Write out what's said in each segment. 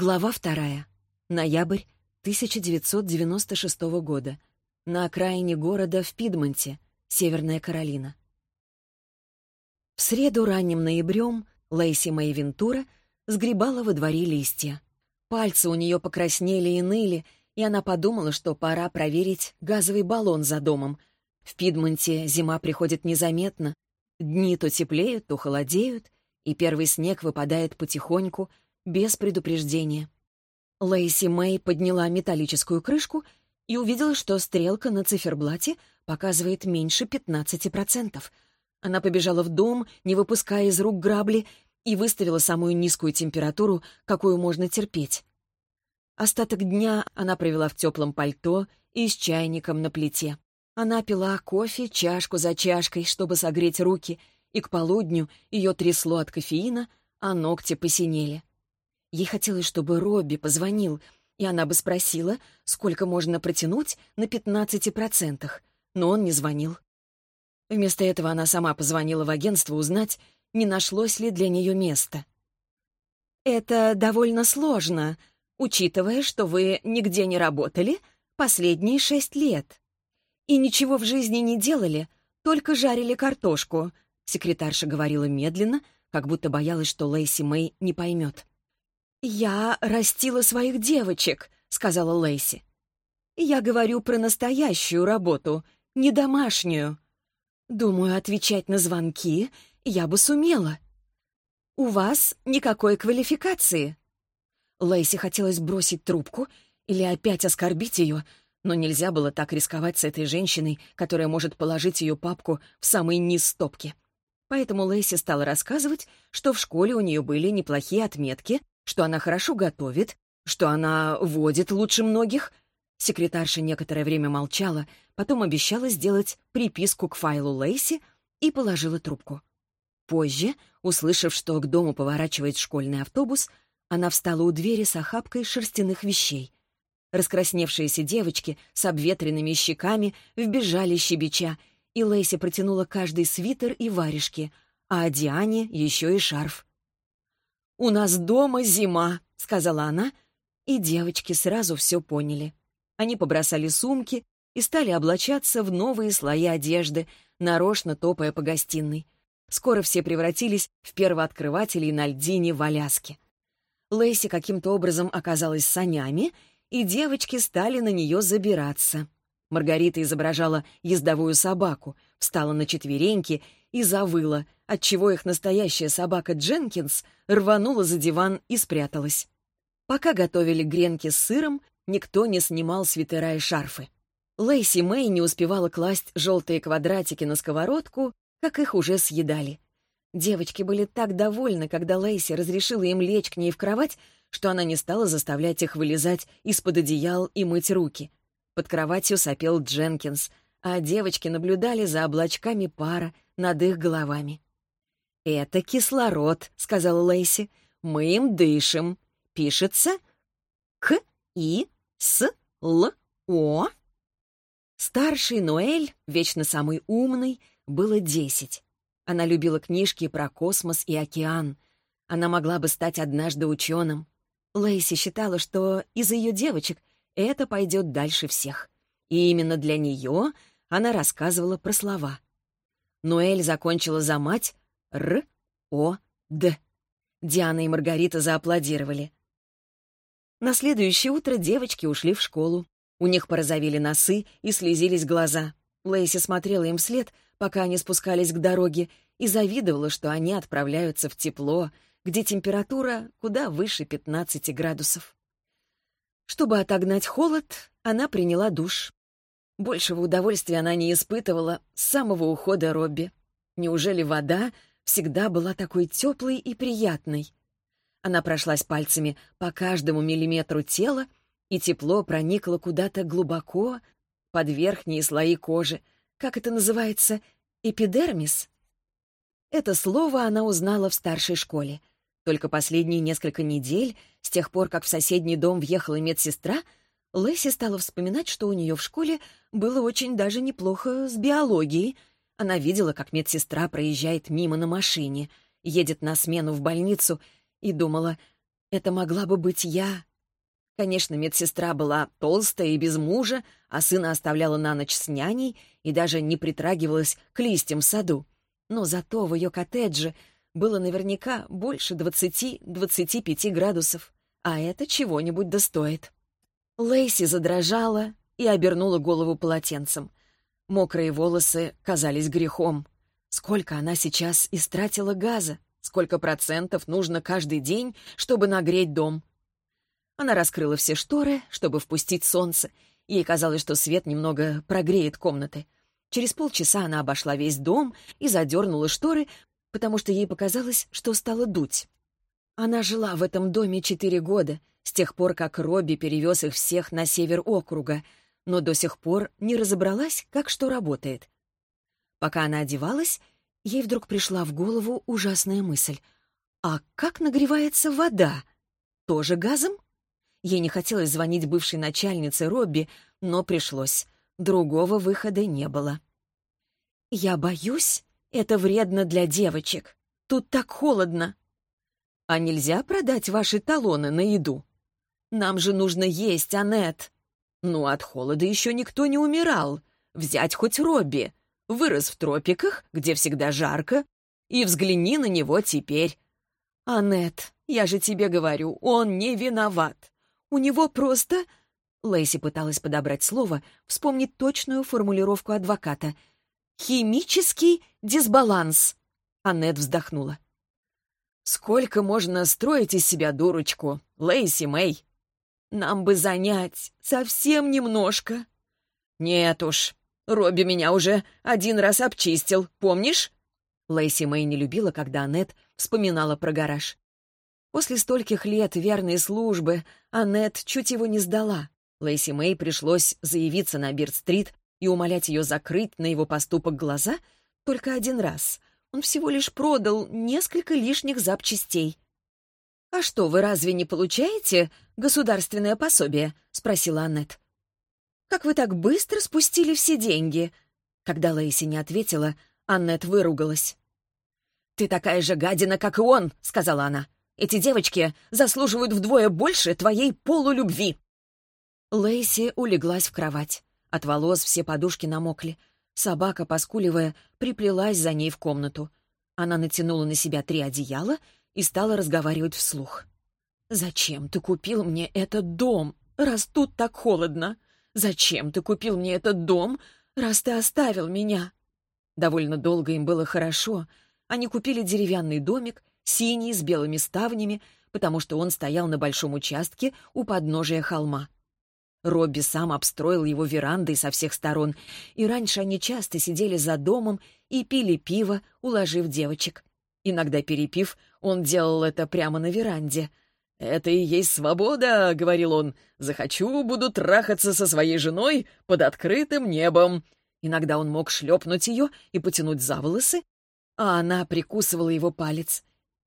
Глава вторая. Ноябрь 1996 года. На окраине города в Пидмонте, Северная Каролина. В среду ранним ноябрем Лейси Мэй Вентура сгребала во дворе листья. Пальцы у нее покраснели и ныли, и она подумала, что пора проверить газовый баллон за домом. В Пидмонте зима приходит незаметно. Дни то теплеют, то холодеют, и первый снег выпадает потихоньку — без предупреждения. Лейси Мэй подняла металлическую крышку и увидела, что стрелка на циферблате показывает меньше 15%. Она побежала в дом, не выпуская из рук грабли, и выставила самую низкую температуру, какую можно терпеть. Остаток дня она провела в теплом пальто и с чайником на плите. Она пила кофе чашку за чашкой, чтобы согреть руки, и к полудню ее трясло от кофеина, а ногти посинели. Ей хотелось, чтобы Робби позвонил, и она бы спросила, сколько можно протянуть на 15%, но он не звонил. Вместо этого она сама позвонила в агентство узнать, не нашлось ли для нее места. «Это довольно сложно, учитывая, что вы нигде не работали последние шесть лет. И ничего в жизни не делали, только жарили картошку», секретарша говорила медленно, как будто боялась, что Лейси Мэй не поймет. «Я растила своих девочек», — сказала Лейси. «Я говорю про настоящую работу, не домашнюю. Думаю, отвечать на звонки я бы сумела. У вас никакой квалификации». Лейси хотелось бросить трубку или опять оскорбить ее, но нельзя было так рисковать с этой женщиной, которая может положить ее папку в самый низ стопки. Поэтому Лейси стала рассказывать, что в школе у нее были неплохие отметки, что она хорошо готовит, что она водит лучше многих. Секретарша некоторое время молчала, потом обещала сделать приписку к файлу Лейси и положила трубку. Позже, услышав, что к дому поворачивает школьный автобус, она встала у двери с охапкой шерстяных вещей. Раскрасневшиеся девочки с обветренными щеками вбежали щебеча, и Лейси протянула каждый свитер и варежки, а Диане еще и шарф. «У нас дома зима», — сказала она, и девочки сразу все поняли. Они побросали сумки и стали облачаться в новые слои одежды, нарочно топая по гостиной. Скоро все превратились в первооткрывателей на льдине в Аляске. Лейси каким-то образом оказалась санями, и девочки стали на нее забираться. Маргарита изображала ездовую собаку, встала на четвереньки и завыла, отчего их настоящая собака Дженкинс рванула за диван и спряталась. Пока готовили гренки с сыром, никто не снимал свитера и шарфы. Лейси Мэй не успевала класть желтые квадратики на сковородку, как их уже съедали. Девочки были так довольны, когда Лейси разрешила им лечь к ней в кровать, что она не стала заставлять их вылезать из-под одеял и мыть руки. Под кроватью сопел Дженкинс, а девочки наблюдали за облачками пара над их головами. «Это кислород», — сказала Лейси. «Мы им дышим. Пишется К-И-С-Л-О». Старший Ноэль, вечно самый умный, было десять. Она любила книжки про космос и океан. Она могла бы стать однажды ученым. Лейси считала, что из ее девочек это пойдет дальше всех. И именно для нее она рассказывала про слова. Ноэль закончила за мать Р-О-Д. Диана и Маргарита зааплодировали. На следующее утро девочки ушли в школу. У них порозовели носы и слезились глаза. Лейси смотрела им вслед, пока они спускались к дороге, и завидовала, что они отправляются в тепло, где температура куда выше 15 градусов. Чтобы отогнать холод, она приняла душ. Большего удовольствия она не испытывала с самого ухода Робби. Неужели вода всегда была такой теплой и приятной? Она прошлась пальцами по каждому миллиметру тела, и тепло проникло куда-то глубоко, под верхние слои кожи. Как это называется? Эпидермис? Это слово она узнала в старшей школе. Только последние несколько недель, с тех пор, как в соседний дом въехала медсестра, Лэсси стала вспоминать, что у нее в школе было очень даже неплохо с биологией. Она видела, как медсестра проезжает мимо на машине, едет на смену в больницу, и думала, Это могла бы быть я. Конечно, медсестра была толстая и без мужа, а сына оставляла на ночь с няней и даже не притрагивалась к листьям в саду. Но зато в ее коттедже было наверняка больше 20-25 градусов, а это чего-нибудь достоит. Лейси задрожала и обернула голову полотенцем. Мокрые волосы казались грехом. Сколько она сейчас истратила газа? Сколько процентов нужно каждый день, чтобы нагреть дом? Она раскрыла все шторы, чтобы впустить солнце. Ей казалось, что свет немного прогреет комнаты. Через полчаса она обошла весь дом и задернула шторы, потому что ей показалось, что стало дуть. Она жила в этом доме четыре года, с тех пор, как Робби перевез их всех на север округа, но до сих пор не разобралась, как что работает. Пока она одевалась, ей вдруг пришла в голову ужасная мысль. «А как нагревается вода? Тоже газом?» Ей не хотелось звонить бывшей начальнице Робби, но пришлось. Другого выхода не было. «Я боюсь, это вредно для девочек. Тут так холодно». «А нельзя продать ваши талоны на еду? Нам же нужно есть, Аннет». Ну, от холода еще никто не умирал. Взять хоть Робби. Вырос в тропиках, где всегда жарко. И взгляни на него теперь. Аннет, я же тебе говорю, он не виноват. У него просто... Лейси пыталась подобрать слово, вспомнить точную формулировку адвоката. «Химический дисбаланс». Аннет вздохнула. «Сколько можно строить из себя дурочку, Лейси Мэй? Нам бы занять совсем немножко. Нет уж, Робби меня уже один раз обчистил, помнишь? Лейси Мэй не любила, когда Аннет вспоминала про гараж. После стольких лет верной службы Аннет чуть его не сдала. Лейси Мэй пришлось заявиться на Бирд-стрит и умолять ее закрыть на его поступок глаза только один раз. Он всего лишь продал несколько лишних запчастей. «А что, вы разве не получаете государственное пособие?» — спросила Аннет. «Как вы так быстро спустили все деньги?» Когда Лейси не ответила, Аннет выругалась. «Ты такая же гадина, как и он», — сказала она. «Эти девочки заслуживают вдвое больше твоей полулюбви». Лейси улеглась в кровать. От волос все подушки намокли. Собака, поскуливая, приплелась за ней в комнату. Она натянула на себя три одеяла и стала разговаривать вслух. «Зачем ты купил мне этот дом, раз тут так холодно? Зачем ты купил мне этот дом, раз ты оставил меня?» Довольно долго им было хорошо. Они купили деревянный домик, синий, с белыми ставнями, потому что он стоял на большом участке у подножия холма. Робби сам обстроил его верандой со всех сторон, и раньше они часто сидели за домом и пили пиво, уложив девочек. Иногда перепив, он делал это прямо на веранде. «Это и есть свобода», — говорил он. «Захочу, буду трахаться со своей женой под открытым небом». Иногда он мог шлепнуть ее и потянуть за волосы, а она прикусывала его палец.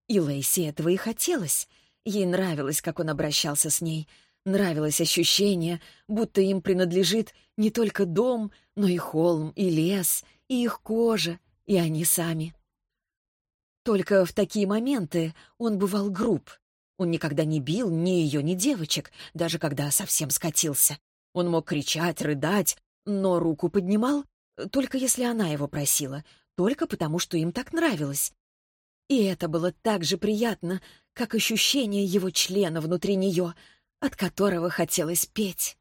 И Лейси этого и хотелось. Ей нравилось, как он обращался с ней. Нравилось ощущение, будто им принадлежит не только дом, но и холм, и лес, и их кожа, и они сами. Только в такие моменты он бывал груб. Он никогда не бил ни ее, ни девочек, даже когда совсем скатился. Он мог кричать, рыдать, но руку поднимал, только если она его просила, только потому, что им так нравилось. И это было так же приятно, как ощущение его члена внутри нее, от которого хотелось петь.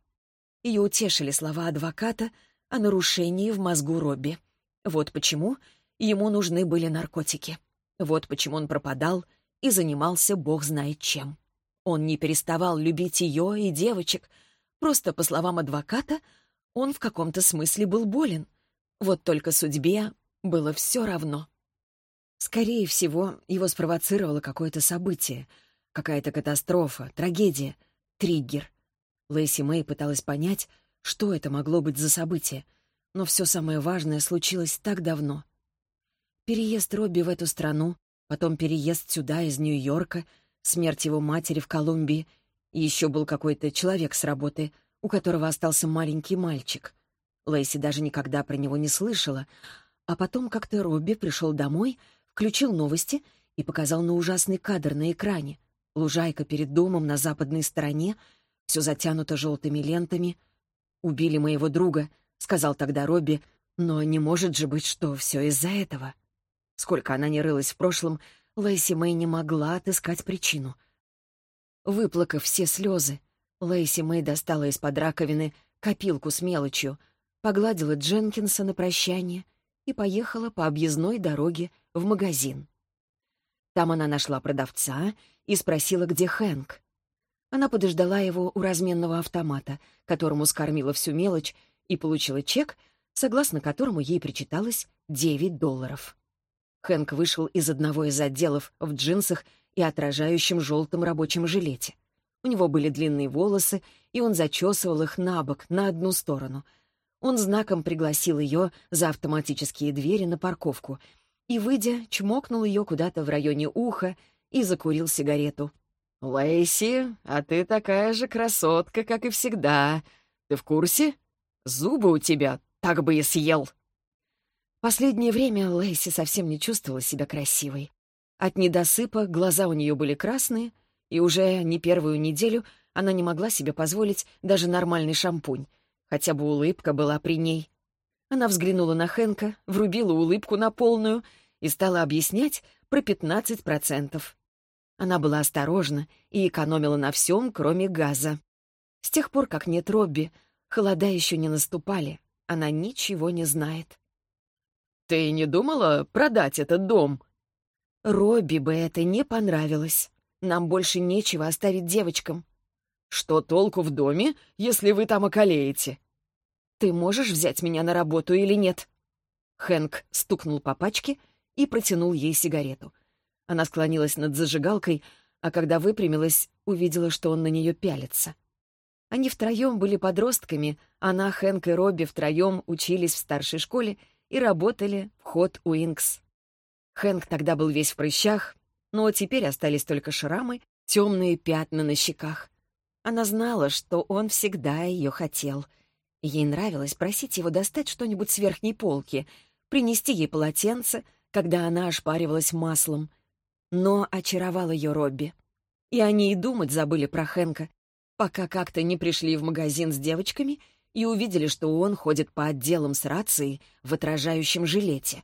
Ее утешили слова адвоката о нарушении в мозгу Робби. Вот почему ему нужны были наркотики. Вот почему он пропадал и занимался бог знает чем. Он не переставал любить ее и девочек. Просто, по словам адвоката, он в каком-то смысле был болен. Вот только судьбе было все равно. Скорее всего, его спровоцировало какое-то событие, какая-то катастрофа, трагедия, триггер. Лэйси Мэй пыталась понять, что это могло быть за событие, но все самое важное случилось так давно. Переезд Робби в эту страну, потом переезд сюда из Нью-Йорка, смерть его матери в Колумбии, еще был какой-то человек с работы, у которого остался маленький мальчик. Лейси даже никогда про него не слышала, а потом как-то Робби пришел домой, включил новости и показал на ужасный кадр на экране. Лужайка перед домом на западной стороне, все затянуто желтыми лентами. «Убили моего друга», — сказал тогда Робби, но не может же быть, что все из-за этого. Сколько она не рылась в прошлом, Лейси Мэй не могла отыскать причину. Выплакав все слезы, Лейси Мэй достала из-под раковины копилку с мелочью, погладила Дженкинса на прощание и поехала по объездной дороге в магазин. Там она нашла продавца и спросила, где Хэнк. Она подождала его у разменного автомата, которому скормила всю мелочь, и получила чек, согласно которому ей причиталось 9 долларов. Хэнк вышел из одного из отделов в джинсах и отражающем желтом рабочем жилете. У него были длинные волосы, и он зачесывал их на бок, на одну сторону. Он знаком пригласил ее за автоматические двери на парковку и, выйдя, чмокнул ее куда-то в районе уха и закурил сигарету. «Лейси, а ты такая же красотка, как и всегда. Ты в курсе? Зубы у тебя так бы и съел!» Последнее время Лейси совсем не чувствовала себя красивой. От недосыпа глаза у нее были красные, и уже не первую неделю она не могла себе позволить даже нормальный шампунь, хотя бы улыбка была при ней. Она взглянула на Хэнка, врубила улыбку на полную и стала объяснять про 15%. Она была осторожна и экономила на всем, кроме газа. С тех пор, как нет Робби, холода еще не наступали, она ничего не знает. «Ты не думала продать этот дом?» «Робби бы это не понравилось. Нам больше нечего оставить девочкам». «Что толку в доме, если вы там околеете?» «Ты можешь взять меня на работу или нет?» Хэнк стукнул по пачке и протянул ей сигарету. Она склонилась над зажигалкой, а когда выпрямилась, увидела, что он на нее пялится. Они втроем были подростками, она, Хэнк и Робби втроем учились в старшей школе и работали в Хот Уинкс. Хэнк тогда был весь в прыщах, но теперь остались только шрамы, темные пятна на щеках. Она знала, что он всегда ее хотел. Ей нравилось просить его достать что-нибудь с верхней полки, принести ей полотенце, когда она ошпаривалась маслом. Но очаровал ее Робби. И они и думать забыли про Хэнка, пока как-то не пришли в магазин с девочками и увидели, что он ходит по отделам с рацией в отражающем жилете.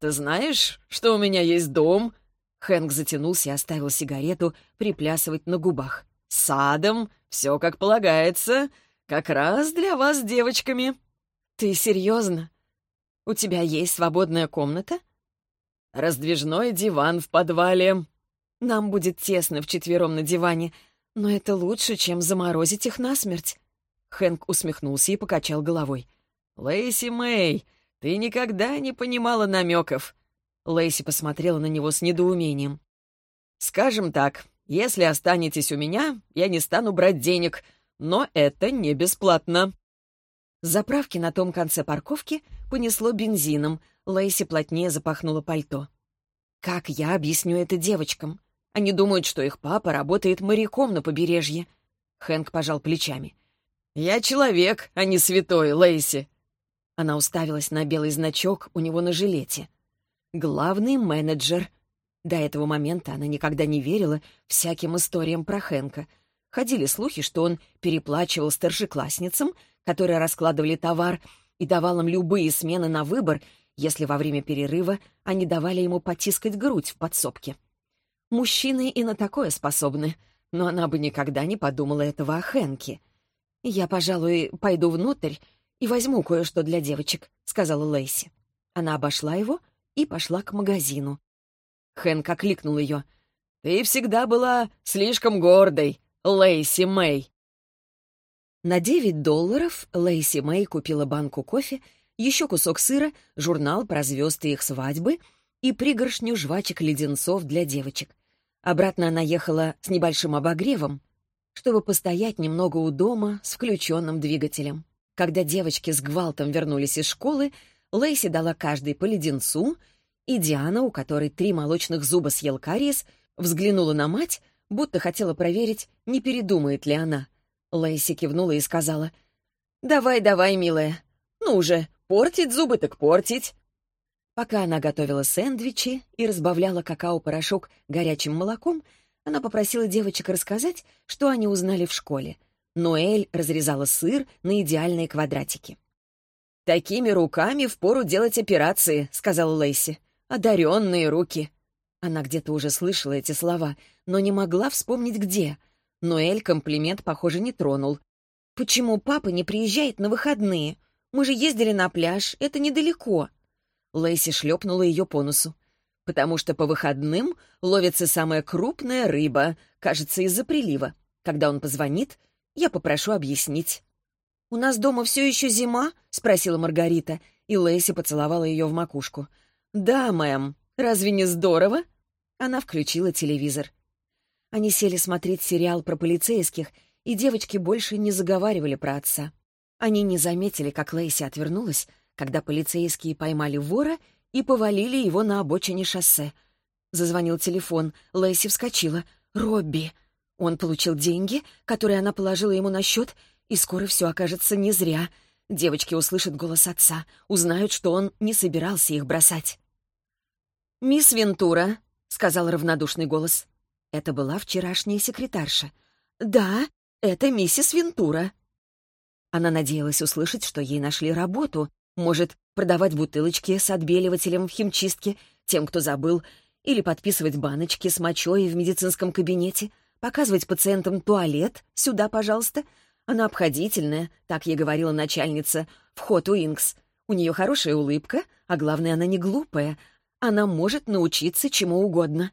«Ты знаешь, что у меня есть дом?» Хэнк затянулся и оставил сигарету приплясывать на губах. «Садом, все как полагается, как раз для вас, девочками». «Ты серьезно? У тебя есть свободная комната?» «Раздвижной диван в подвале». «Нам будет тесно вчетвером на диване, но это лучше, чем заморозить их насмерть». Хэнк усмехнулся и покачал головой. «Лейси Мэй, ты никогда не понимала намеков». Лейси посмотрела на него с недоумением. «Скажем так, если останетесь у меня, я не стану брать денег, но это не бесплатно». заправки на том конце парковки понесло бензином. Лейси плотнее запахнула пальто. «Как я объясню это девочкам? Они думают, что их папа работает моряком на побережье». Хэнк пожал плечами. «Я человек, а не святой, Лейси!» Она уставилась на белый значок у него на жилете. «Главный менеджер». До этого момента она никогда не верила всяким историям про Хэнка. Ходили слухи, что он переплачивал старшеклассницам, которые раскладывали товар, и давал им любые смены на выбор, если во время перерыва они давали ему потискать грудь в подсобке. Мужчины и на такое способны, но она бы никогда не подумала этого о Хэнке. «Я, пожалуй, пойду внутрь и возьму кое-что для девочек», — сказала Лейси. Она обошла его и пошла к магазину. Хэнк окликнул ее. «Ты всегда была слишком гордой, Лейси Мэй». На 9 долларов Лейси Мэй купила банку кофе, еще кусок сыра, журнал про звезды их свадьбы и пригоршню жвачек-леденцов для девочек. Обратно она ехала с небольшим обогревом, чтобы постоять немного у дома с включенным двигателем. Когда девочки с гвалтом вернулись из школы, Лейси дала каждой по леденцу, и Диана, у которой три молочных зуба съел кариес, взглянула на мать, будто хотела проверить, не передумает ли она. Лейси кивнула и сказала, «Давай, давай, милая. Ну уже, портить зубы так портить». Пока она готовила сэндвичи и разбавляла какао-порошок горячим молоком, Она попросила девочек рассказать, что они узнали в школе. Ноэль разрезала сыр на идеальные квадратики. «Такими руками впору делать операции», — сказала Лейси. «Одаренные руки». Она где-то уже слышала эти слова, но не могла вспомнить, где. Ноэль комплимент, похоже, не тронул. «Почему папа не приезжает на выходные? Мы же ездили на пляж, это недалеко». Лейси шлепнула ее по носу. «Потому что по выходным ловится самая крупная рыба, кажется, из-за прилива. Когда он позвонит, я попрошу объяснить». «У нас дома все еще зима?» — спросила Маргарита, и Лэйси поцеловала ее в макушку. «Да, мэм. Разве не здорово?» Она включила телевизор. Они сели смотреть сериал про полицейских, и девочки больше не заговаривали про отца. Они не заметили, как Лейси отвернулась, когда полицейские поймали вора и повалили его на обочине шоссе. Зазвонил телефон, Лейси вскочила. «Робби!» Он получил деньги, которые она положила ему на счет, и скоро все окажется не зря. Девочки услышат голос отца, узнают, что он не собирался их бросать. «Мисс Вентура», — сказал равнодушный голос. Это была вчерашняя секретарша. «Да, это миссис Вентура». Она надеялась услышать, что ей нашли работу. Может, продавать бутылочки с отбеливателем в химчистке тем, кто забыл, или подписывать баночки с мочой в медицинском кабинете, показывать пациентам туалет, сюда, пожалуйста, она обходительная, так ей говорила начальница, вход Уинкс. У нее хорошая улыбка, а главное, она не глупая. Она может научиться чему угодно.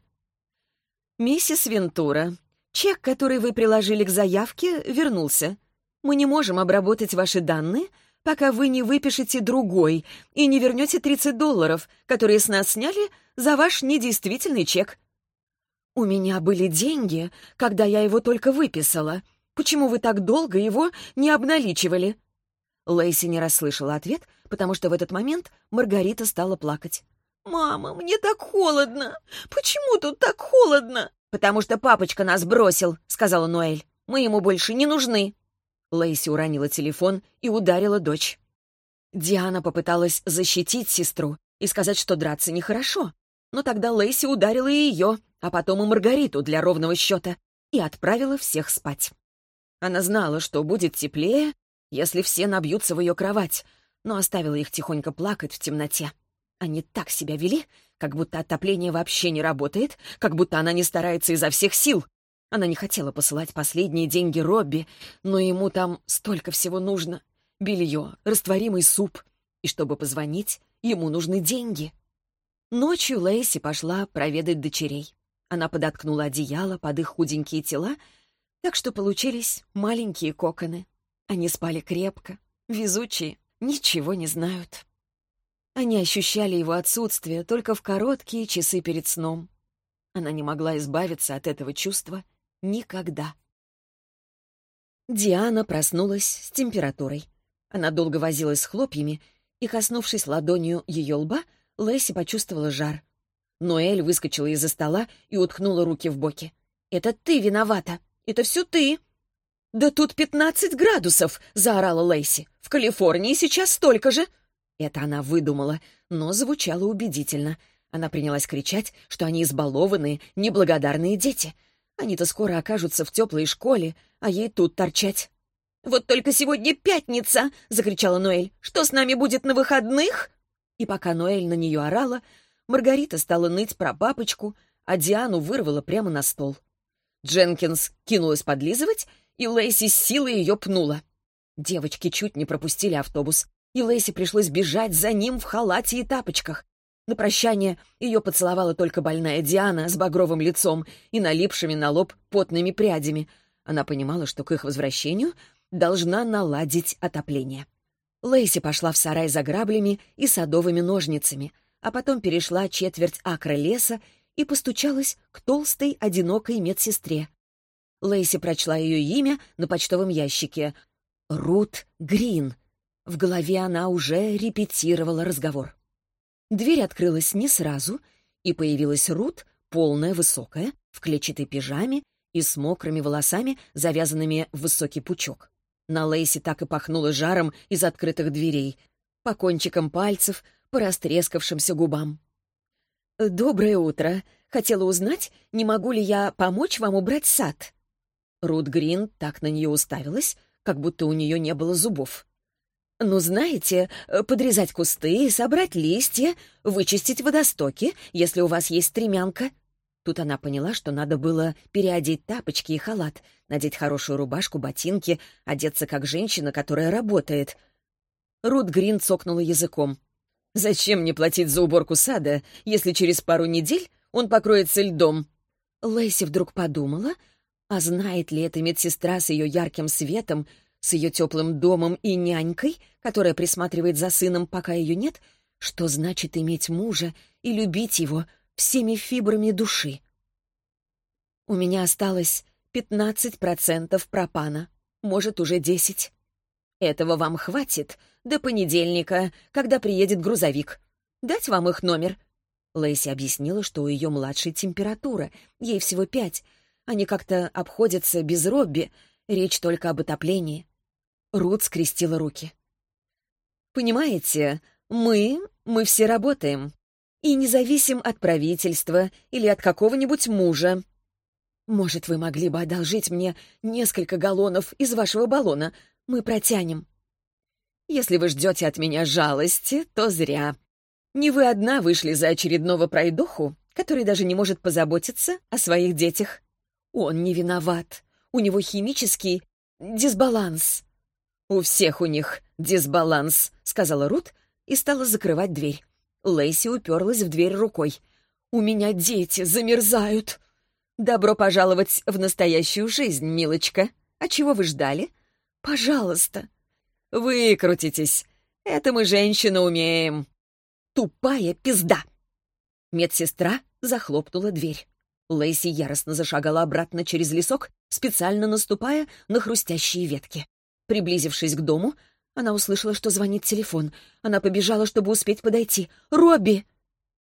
«Миссис Вентура, чек, который вы приложили к заявке, вернулся. Мы не можем обработать ваши данные, пока вы не выпишете другой и не вернете 30 долларов, которые с нас сняли за ваш недействительный чек». «У меня были деньги, когда я его только выписала», Почему вы так долго его не обналичивали?» Лейси не расслышала ответ, потому что в этот момент Маргарита стала плакать. «Мама, мне так холодно! Почему тут так холодно?» «Потому что папочка нас бросил», — сказала Ноэль. «Мы ему больше не нужны». Лейси уронила телефон и ударила дочь. Диана попыталась защитить сестру и сказать, что драться нехорошо. Но тогда Лейси ударила и ее, а потом и Маргариту для ровного счета, и отправила всех спать. Она знала, что будет теплее, если все набьются в ее кровать, но оставила их тихонько плакать в темноте. Они так себя вели, как будто отопление вообще не работает, как будто она не старается изо всех сил. Она не хотела посылать последние деньги Робби, но ему там столько всего нужно. Белье, растворимый суп. И чтобы позвонить, ему нужны деньги. Ночью Лейси пошла проведать дочерей. Она подоткнула одеяло под их худенькие тела так что получились маленькие коконы. Они спали крепко, везучие, ничего не знают. Они ощущали его отсутствие только в короткие часы перед сном. Она не могла избавиться от этого чувства никогда. Диана проснулась с температурой. Она долго возилась с хлопьями, и, коснувшись ладонью ее лба, Лэсси почувствовала жар. Ноэль выскочила из-за стола и уткнула руки в боки. «Это ты виновата!» Это все ты!» «Да тут пятнадцать градусов!» — заорала Лейси. «В Калифорнии сейчас столько же!» Это она выдумала, но звучало убедительно. Она принялась кричать, что они избалованные, неблагодарные дети. Они-то скоро окажутся в теплой школе, а ей тут торчать. «Вот только сегодня пятница!» — закричала Ноэль. «Что с нами будет на выходных?» И пока Ноэль на нее орала, Маргарита стала ныть про папочку, а Диану вырвала прямо на стол. Дженкинс кинулась подлизывать, и Лейси с силой ее пнула. Девочки чуть не пропустили автобус, и Лейси пришлось бежать за ним в халате и тапочках. На прощание ее поцеловала только больная Диана с багровым лицом и налипшими на лоб потными прядями. Она понимала, что к их возвращению должна наладить отопление. Лейси пошла в сарай за граблями и садовыми ножницами, а потом перешла четверть акра леса и постучалась к толстой, одинокой медсестре. Лейси прочла ее имя на почтовом ящике. Рут Грин. В голове она уже репетировала разговор. Дверь открылась не сразу, и появилась Рут, полная, высокая, в клетчатой пижаме и с мокрыми волосами, завязанными в высокий пучок. На Лейси так и пахнуло жаром из открытых дверей, по кончикам пальцев, по растрескавшимся губам. «Доброе утро. Хотела узнать, не могу ли я помочь вам убрать сад». Рут Грин так на нее уставилась, как будто у нее не было зубов. «Ну, знаете, подрезать кусты, собрать листья, вычистить водостоки, если у вас есть стремянка». Тут она поняла, что надо было переодеть тапочки и халат, надеть хорошую рубашку, ботинки, одеться как женщина, которая работает. Рут Грин цокнула языком. «Зачем мне платить за уборку сада, если через пару недель он покроется льдом?» Лэйси вдруг подумала, а знает ли эта медсестра с ее ярким светом, с ее теплым домом и нянькой, которая присматривает за сыном, пока ее нет, что значит иметь мужа и любить его всеми фибрами души. У меня осталось 15% пропана, может, уже 10. Этого вам хватит до понедельника, когда приедет грузовик. Дать вам их номер?» Лэйси объяснила, что у ее младшей температура, ей всего пять. Они как-то обходятся без Робби, речь только об отоплении. Рут скрестила руки. «Понимаете, мы, мы все работаем. И не зависим от правительства или от какого-нибудь мужа. Может, вы могли бы одолжить мне несколько галлонов из вашего баллона? Мы протянем». «Если вы ждете от меня жалости, то зря. Не вы одна вышли за очередного пройдоху, который даже не может позаботиться о своих детях. Он не виноват. У него химический дисбаланс». «У всех у них дисбаланс», — сказала Рут и стала закрывать дверь. Лэйси уперлась в дверь рукой. «У меня дети замерзают!» «Добро пожаловать в настоящую жизнь, милочка. А чего вы ждали?» «Пожалуйста». «Выкрутитесь. Это мы, женщины, умеем». «Тупая пизда!» Медсестра захлопнула дверь. Лэйси яростно зашагала обратно через лесок, специально наступая на хрустящие ветки. Приблизившись к дому, она услышала, что звонит телефон. Она побежала, чтобы успеть подойти. «Робби!»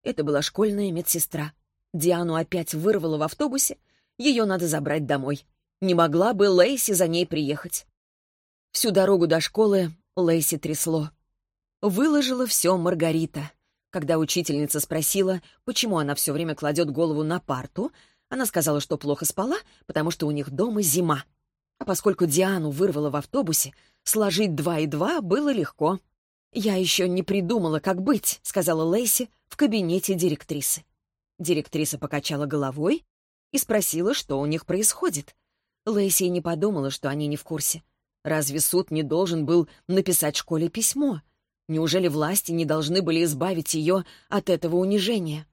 Это была школьная медсестра. Диану опять вырвало в автобусе. Ее надо забрать домой. Не могла бы Лейси за ней приехать. Всю дорогу до школы Лейси трясло. Выложила все Маргарита. Когда учительница спросила, почему она все время кладет голову на парту, она сказала, что плохо спала, потому что у них дома зима. А поскольку Диану вырвало в автобусе, сложить два и два было легко. «Я еще не придумала, как быть», — сказала Лейси в кабинете директрисы. Директриса покачала головой и спросила, что у них происходит. Лэйси не подумала, что они не в курсе. Разве суд не должен был написать школе письмо? Неужели власти не должны были избавить ее от этого унижения?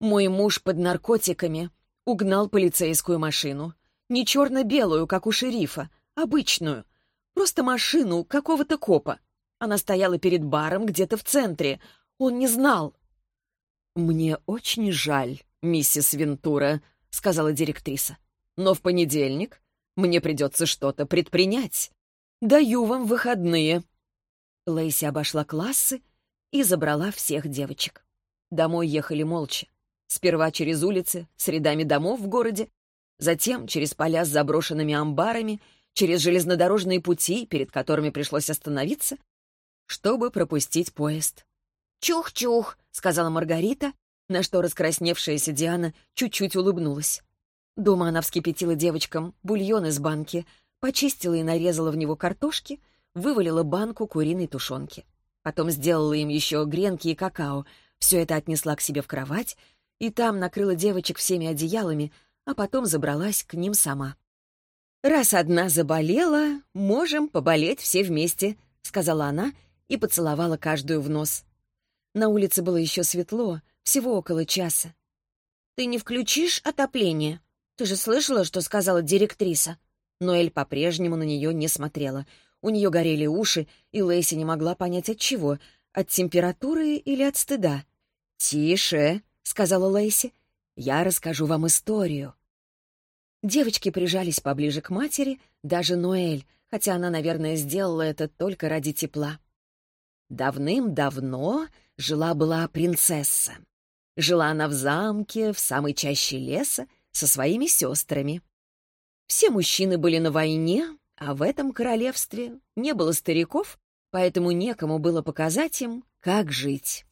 Мой муж под наркотиками угнал полицейскую машину. Не черно-белую, как у шерифа, обычную. Просто машину какого-то копа. Она стояла перед баром где-то в центре. Он не знал. «Мне очень жаль, миссис Вентура», — сказала директриса. «Но в понедельник мне придется что-то предпринять. Даю вам выходные». Лейси обошла классы и забрала всех девочек. Домой ехали молча. Сперва через улицы с рядами домов в городе, затем через поля с заброшенными амбарами, через железнодорожные пути, перед которыми пришлось остановиться, чтобы пропустить поезд. «Чух-чух», — сказала Маргарита, на что раскрасневшаяся Диана чуть-чуть улыбнулась. Дома она вскипятила девочкам бульон из банки, почистила и нарезала в него картошки, вывалила банку куриной тушенки. Потом сделала им еще гренки и какао, все это отнесла к себе в кровать и там накрыла девочек всеми одеялами, а потом забралась к ним сама. «Раз одна заболела, можем поболеть все вместе», — сказала она и поцеловала каждую в нос. На улице было еще светло, всего около часа. «Ты не включишь отопление? Ты же слышала, что сказала директриса?» Ноэль по-прежнему на нее не смотрела. У нее горели уши, и Лейси не могла понять от чего — от температуры или от стыда. «Тише», — сказала Лейси, — «я расскажу вам историю». Девочки прижались поближе к матери, даже Ноэль, хотя она, наверное, сделала это только ради тепла. Давным-давно жила-была принцесса. Жила она в замке, в самой чаще леса, со своими сестрами. Все мужчины были на войне, а в этом королевстве не было стариков, поэтому некому было показать им, как жить.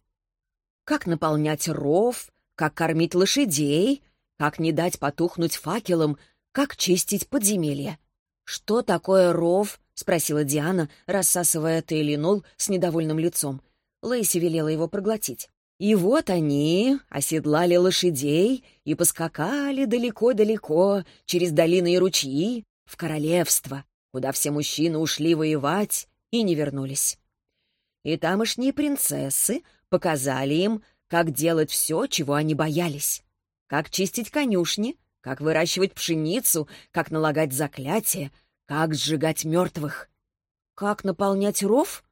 Как наполнять ров, как кормить лошадей, как не дать потухнуть факелам, как чистить подземелья. «Что такое ров?» — спросила Диана, рассасывая тейлинол с недовольным лицом. Лейси велела его проглотить. И вот они оседлали лошадей и поскакали далеко-далеко через долины и ручьи в королевство, куда все мужчины ушли воевать и не вернулись. И тамошние принцессы показали им, как делать все, чего они боялись. Как чистить конюшни, как выращивать пшеницу, как налагать заклятия, как сжигать мертвых. Как наполнять ров?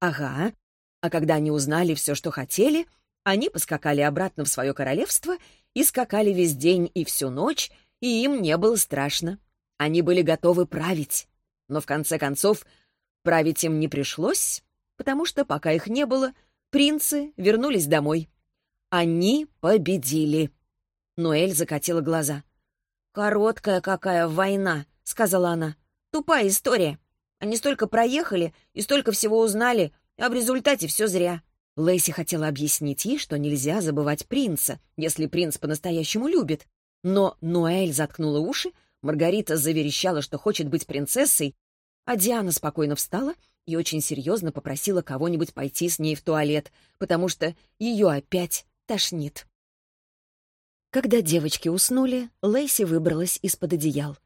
Ага. А когда они узнали все, что хотели, они поскакали обратно в свое королевство и скакали весь день и всю ночь, и им не было страшно. Они были готовы править. Но в конце концов править им не пришлось, потому что, пока их не было, принцы вернулись домой. Они победили. Ноэль закатила глаза. «Короткая какая война», — сказала она. Тупая история. Они столько проехали и столько всего узнали, а в результате все зря. Лэйси хотела объяснить ей, что нельзя забывать принца, если принц по-настоящему любит. Но Ноэль заткнула уши, Маргарита заверещала, что хочет быть принцессой, а Диана спокойно встала и очень серьезно попросила кого-нибудь пойти с ней в туалет, потому что ее опять тошнит. Когда девочки уснули, Лэйси выбралась из-под одеял.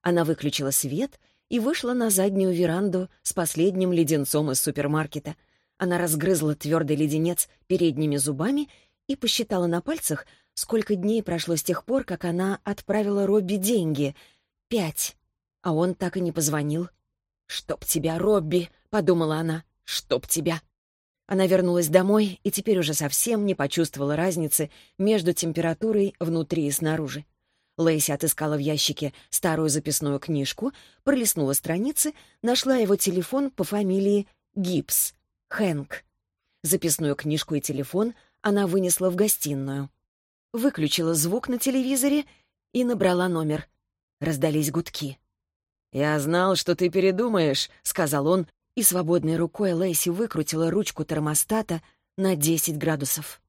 Она выключила свет и вышла на заднюю веранду с последним леденцом из супермаркета. Она разгрызла твердый леденец передними зубами и посчитала на пальцах, сколько дней прошло с тех пор, как она отправила Робби деньги. Пять. А он так и не позвонил. «Чтоб тебя, Робби!» — подумала она. «Чтоб тебя!» Она вернулась домой и теперь уже совсем не почувствовала разницы между температурой внутри и снаружи. Лейси отыскала в ящике старую записную книжку, пролистнула страницы, нашла его телефон по фамилии Гибс, Хэнк. Записную книжку и телефон она вынесла в гостиную. Выключила звук на телевизоре и набрала номер. Раздались гудки. «Я знал, что ты передумаешь», — сказал он, и свободной рукой Лейси выкрутила ручку термостата на 10 градусов.